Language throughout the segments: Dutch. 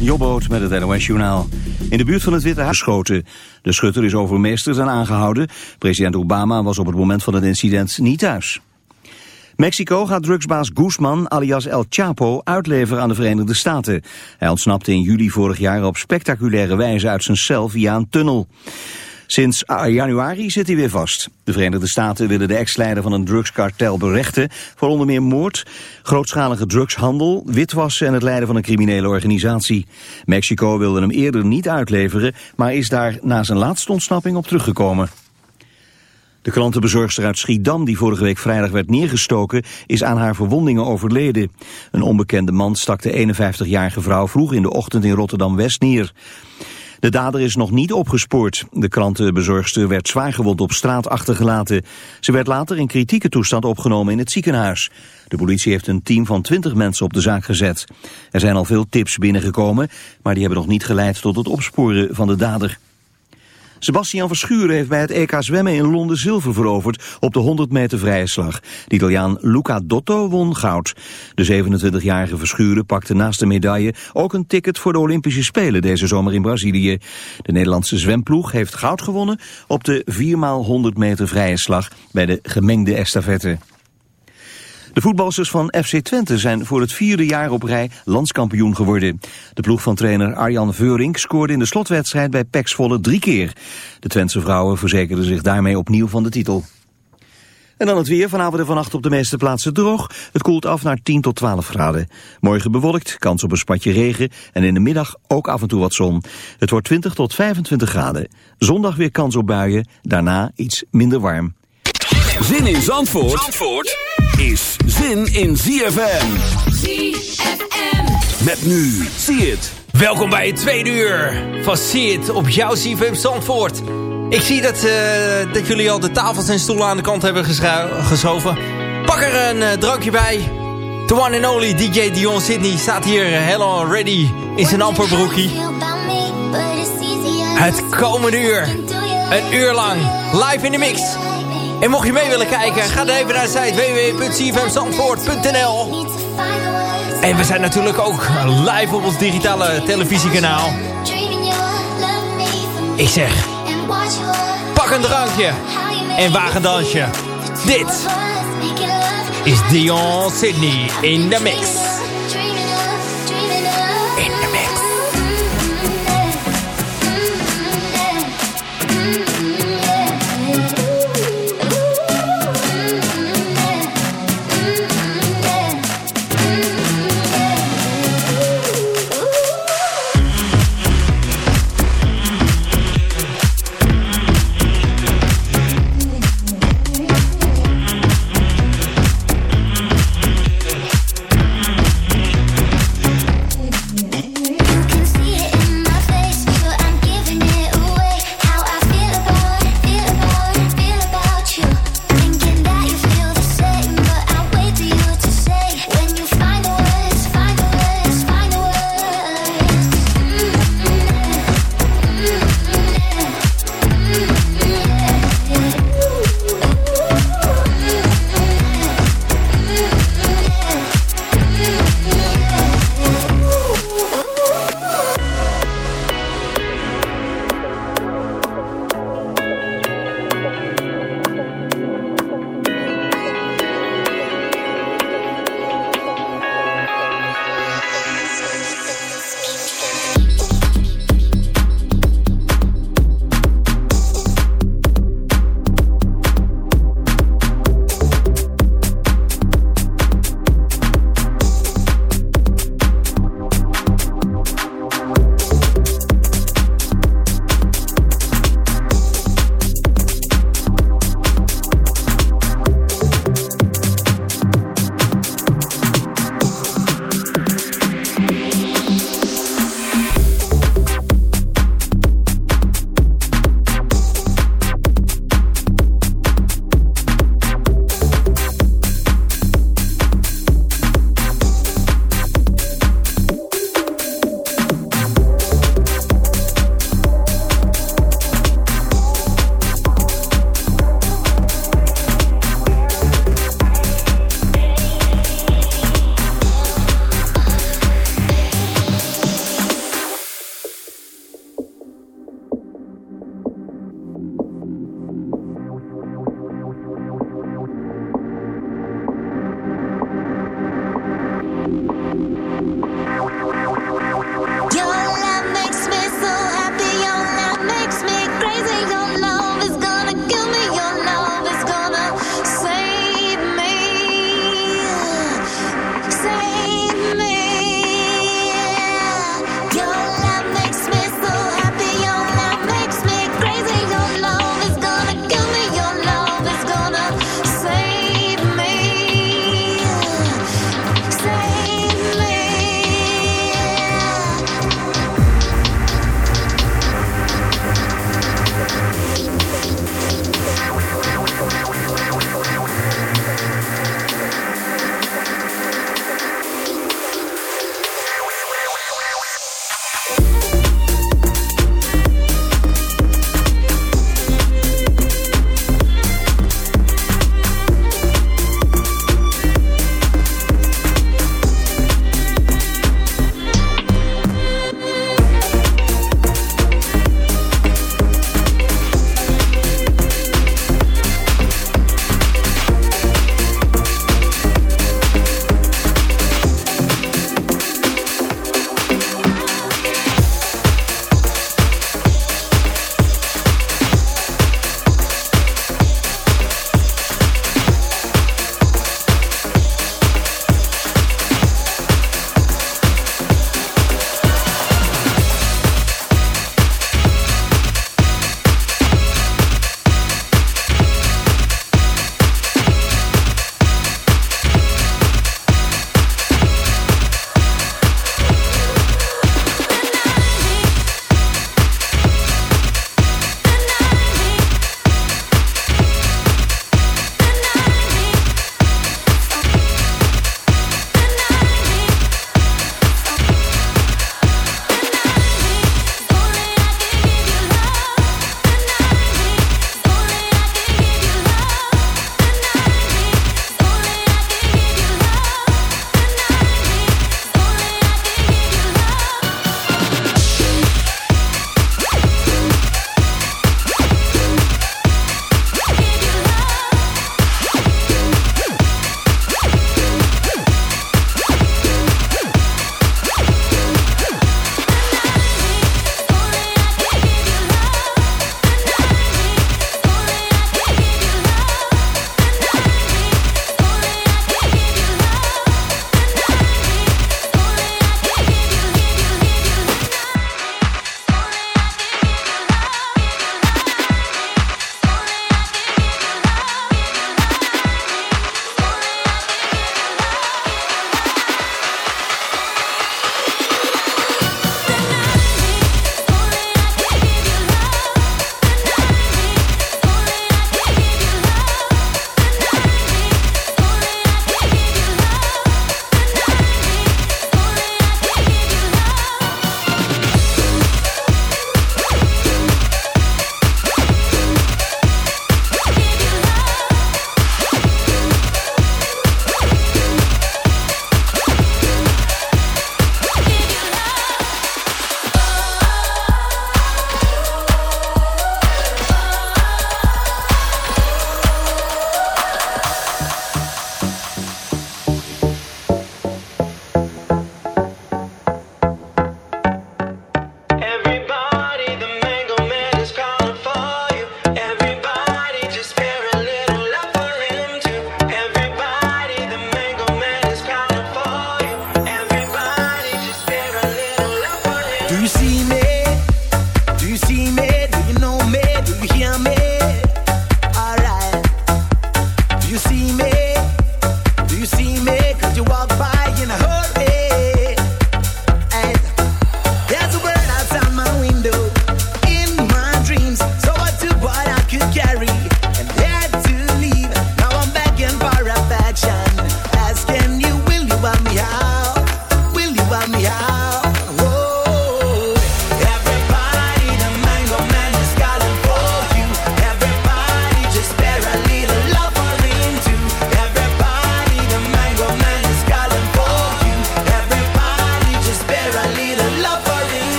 Jobboot met het NOS Journaal. In de buurt van het Witte Huis geschoten. De schutter is overmeesterd en aangehouden. President Obama was op het moment van het incident niet thuis. Mexico gaat drugsbaas Guzman alias El Chapo uitleveren aan de Verenigde Staten. Hij ontsnapte in juli vorig jaar op spectaculaire wijze uit zijn cel via een tunnel. Sinds januari zit hij weer vast. De Verenigde Staten willen de ex-leider van een drugskartel berechten... voor onder meer moord, grootschalige drugshandel, witwassen... en het leiden van een criminele organisatie. Mexico wilde hem eerder niet uitleveren... maar is daar na zijn laatste ontsnapping op teruggekomen. De klantenbezorgster uit Schiedam, die vorige week vrijdag werd neergestoken, is aan haar verwondingen overleden. Een onbekende man stak de 51-jarige vrouw vroeg in de ochtend in Rotterdam-West neer. De dader is nog niet opgespoord. De krantenbezorgster werd zwaargewond op straat achtergelaten. Ze werd later in kritieke toestand opgenomen in het ziekenhuis. De politie heeft een team van 20 mensen op de zaak gezet. Er zijn al veel tips binnengekomen, maar die hebben nog niet geleid tot het opsporen van de dader. Sebastian Verschuren heeft bij het EK zwemmen in Londen zilver veroverd op de 100 meter vrije slag. De Italiaan Luca Dotto won goud. De 27-jarige Verschuren pakte naast de medaille ook een ticket voor de Olympische Spelen deze zomer in Brazilië. De Nederlandse zwemploeg heeft goud gewonnen op de 4x100 meter vrije slag bij de gemengde estafette. De voetbalsters van FC Twente zijn voor het vierde jaar op rij landskampioen geworden. De ploeg van trainer Arjan Veurink scoorde in de slotwedstrijd bij Pek Zwolle drie keer. De Twentse vrouwen verzekerden zich daarmee opnieuw van de titel. En dan het weer. Vanavond en vannacht op de meeste plaatsen droog. Het koelt af naar 10 tot 12 graden. Morgen bewolkt, kans op een spatje regen. En in de middag ook af en toe wat zon. Het wordt 20 tot 25 graden. Zondag weer kans op buien. Daarna iets minder warm. Zin in Zandvoort, Zandvoort is zin in ZFM. ZFM. Met nu, zie het. Welkom bij het tweede uur van See It op jouw ZFM Zandvoort. Ik zie dat, uh, dat jullie al de tafels en stoelen aan de kant hebben geschoven. Pak er een uh, drankje bij. The one and only DJ Dion Sydney staat hier uh, hello ready in zijn amperbroekie. Het komende uur. Een uur lang. Live in de mix. En mocht je mee willen kijken, ga dan even naar de site En we zijn natuurlijk ook live op ons digitale televisiekanaal. Ik zeg, pak een drankje en waag een dansje. Dit is Dion Sydney in de mix.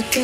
Not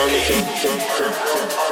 drum, drum, drum, drum, drum.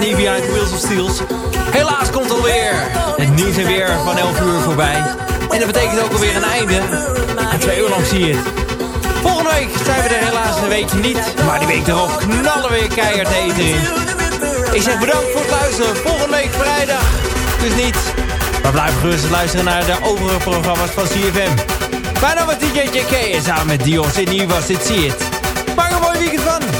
Nivea uit Wheels of Steels. Helaas komt alweer het nieuws en weer van 11 uur voorbij. En dat betekent ook alweer een einde. En twee uur lang zie je het. Volgende week zijn we er helaas een weekje niet. Maar die week erop knallen we weer keihard eten in. Ik zeg bedankt voor het luisteren. Volgende week vrijdag. Dus niet. Maar blijf gerust luisteren naar de overige programma's van CFM. Mijn naam DJ JK en samen met Dion in was dit See It. Maak een mooi weekend van.